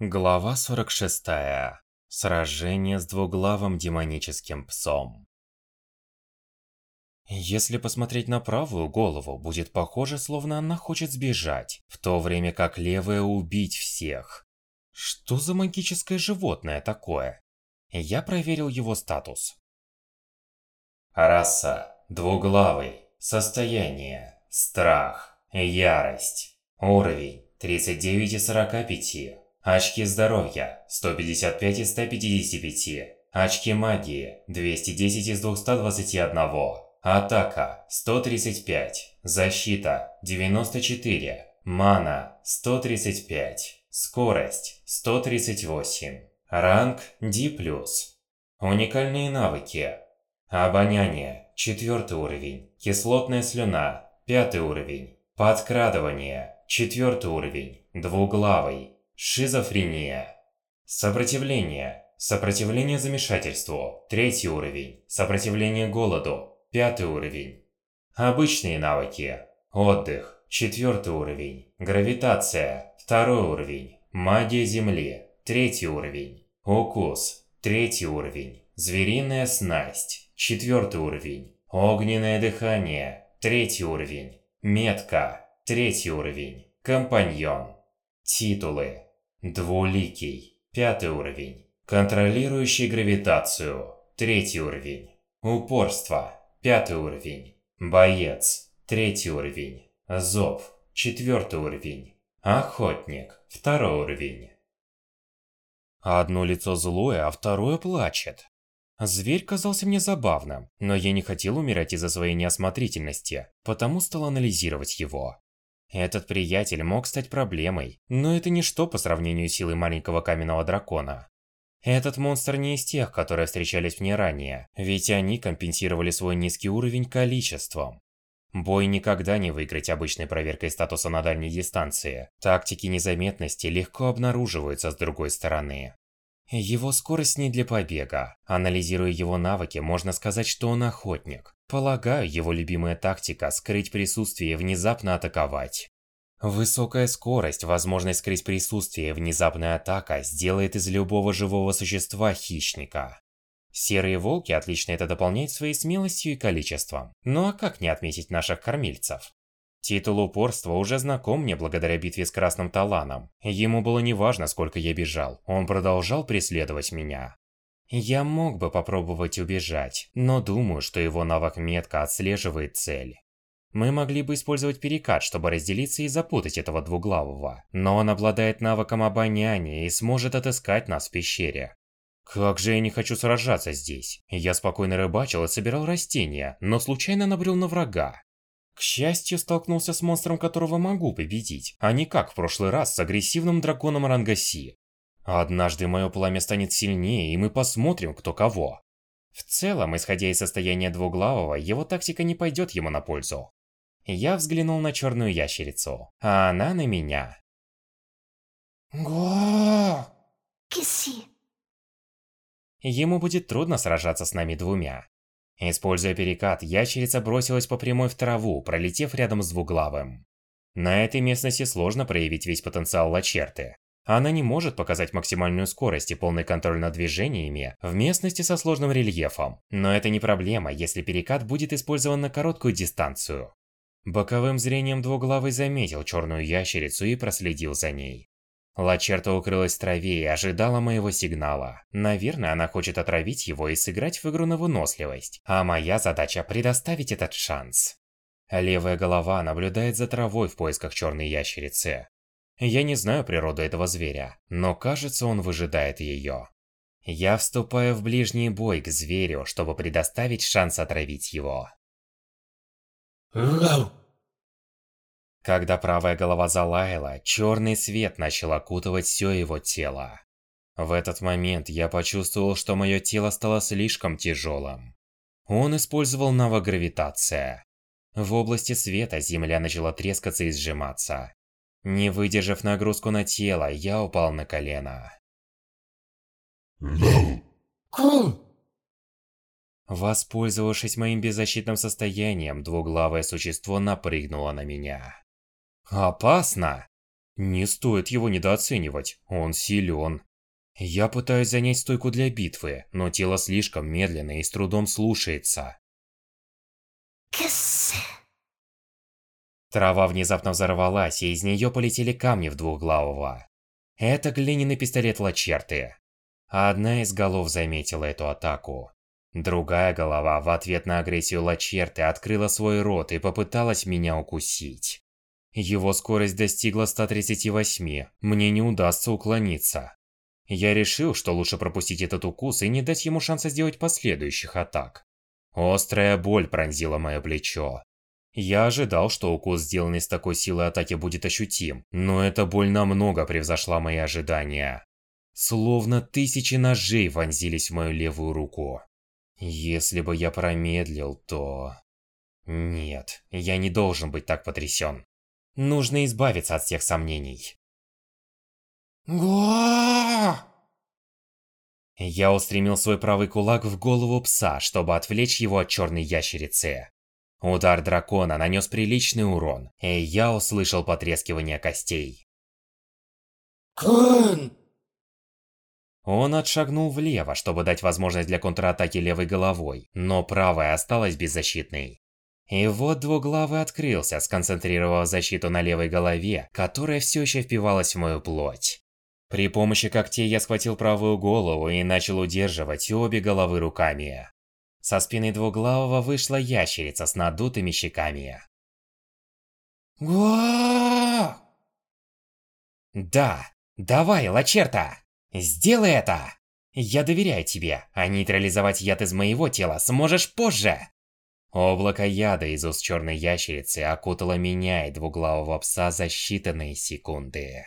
Глава 46. Сражение с двуглавым демоническим псом. Если посмотреть на правую голову, будет похоже, словно она хочет сбежать, в то время как левая убить всех. Что за магическое животное такое? Я проверил его статус. Раса. Двуглавый. Состояние. Страх. Ярость. Уровень. 39 из 45. Очки здоровья 155 из 155. Очки магии 210 из 221. Атака 135. Защита 94. Мана 135. Скорость 138. Ранг D+. Уникальные навыки. Обоняние 4 уровень. Кислотная слюна 5 уровень. Подкрадывание 4 уровень. Двуглавый Шизофрения. Сопротивление. Сопротивление замешательству. Третий уровень. Сопротивление голоду. Пятый уровень. Обычные навыки. Отдых. Четвертый уровень. Гравитация. Второй уровень. Магия Земли. Третий уровень. Укус. Третий уровень. Звериная снасть. Четвертый уровень. Огненное дыхание. Третий уровень. Метка. Третий уровень. Компаньон. Титулы. Двуликий. Пятый уровень. Контролирующий гравитацию. Третий уровень. Упорство. Пятый уровень. Боец. Третий уровень. Зов. Четвертый уровень. Охотник. Второй уровень. Одно лицо злое, а второе плачет. Зверь казался мне забавным, но я не хотел умирать из-за своей неосмотрительности, потому стал анализировать его. Этот приятель мог стать проблемой, но это ничто по сравнению с силой маленького каменного дракона. Этот монстр не из тех, которые встречались мне ранее, ведь они компенсировали свой низкий уровень количеством. Бой никогда не выиграть обычной проверкой статуса на дальней дистанции. Тактики незаметности легко обнаруживаются с другой стороны. Его скорость не для побега. Анализируя его навыки, можно сказать, что он охотник. Полагаю, его любимая тактика – скрыть присутствие и внезапно атаковать. Высокая скорость, возможность скрыть присутствие и внезапная атака сделает из любого живого существа хищника. Серые волки отлично это дополняют своей смелостью и количеством. Ну а как не отметить наших кормильцев? Титул упорства уже знаком мне благодаря битве с Красным Таланом. Ему было неважно, сколько я бежал, он продолжал преследовать меня. Я мог бы попробовать убежать, но думаю, что его навык метко отслеживает цель. Мы могли бы использовать перекат, чтобы разделиться и запутать этого двуглавого. Но он обладает навыком обоняния и сможет отыскать нас в пещере. Как же я не хочу сражаться здесь. Я спокойно рыбачил и собирал растения, но случайно набрел на врага. К счастью, столкнулся с монстром, которого могу победить, а не как в прошлый раз с агрессивным драконом Рангаси. Однажды мое пламя станет сильнее, и мы посмотрим, кто кого. В целом, исходя из состояния двуглавого, его тактика не пойдет ему на пользу. Я взглянул на черную ящерицу, а она на меня. Го! Киси. Ему будет трудно сражаться с нами двумя. Используя перекат, ящерица бросилась по прямой в траву, пролетев рядом с двуглавым. На этой местности сложно проявить весь потенциал Лачерты. Она не может показать максимальную скорость и полный контроль над движениями в местности со сложным рельефом. Но это не проблема, если перекат будет использован на короткую дистанцию. Боковым зрением двуглавый заметил черную ящерицу и проследил за ней. Лачерта укрылась в траве и ожидала моего сигнала. Наверное, она хочет отравить его и сыграть в игру на выносливость. А моя задача предоставить этот шанс. Левая голова наблюдает за травой в поисках черной ящерицы. Я не знаю природу этого зверя, но кажется, он выжидает ее. Я вступаю в ближний бой к зверю, чтобы предоставить шанс отравить его. Когда правая голова залаяла, черный свет начал окутывать все его тело. В этот момент я почувствовал, что мое тело стало слишком тяжелым. Он использовал навык гравитация. В области света земля начала трескаться и сжиматься. Не выдержав нагрузку на тело, я упал на колено. Воспользовавшись моим беззащитным состоянием, двуглавое существо напрыгнуло на меня. Опасно! Не стоит его недооценивать, он силен. Я пытаюсь занять стойку для битвы, но тело слишком медленно и с трудом слушается. Кисси. Трава внезапно взорвалась, и из нее полетели камни в двухглавого. Это глиняный пистолет Лачерты. Одна из голов заметила эту атаку. Другая голова в ответ на агрессию Лачерты открыла свой рот и попыталась меня укусить. Его скорость достигла 138, мне не удастся уклониться. Я решил, что лучше пропустить этот укус и не дать ему шанса сделать последующих атак. Острая боль пронзила мое плечо. Я ожидал, что укус, сделанный с такой силой атаки, будет ощутим, но эта боль намного превзошла мои ожидания. Словно тысячи ножей вонзились в мою левую руку. Если бы я промедлил, то... Нет, я не должен быть так потрясен. Нужно избавиться от всех сомнений. Гуа! Я устремил свой правый кулак в голову пса, чтобы отвлечь его от черной ящерицы. Удар дракона нанес приличный урон, и я услышал потрескивание костей. Кун! Он отшагнул влево, чтобы дать возможность для контратаки левой головой, но правая осталась беззащитной. И вот двуглавый открылся, сконцентрировав защиту на левой голове, которая все еще впивалась в мою плоть. При помощи когтей я схватил правую голову и начал удерживать обе головы руками. Со спины двуглавого вышла ящерица с надутыми щеками. Гуа! Да, давай, Лачерта! Сделай это! Я доверяю тебе, а нейтрализовать яд из моего тела сможешь позже. Облако яда из уст черной ящерицы окутало меня и двуглавого пса за считанные секунды.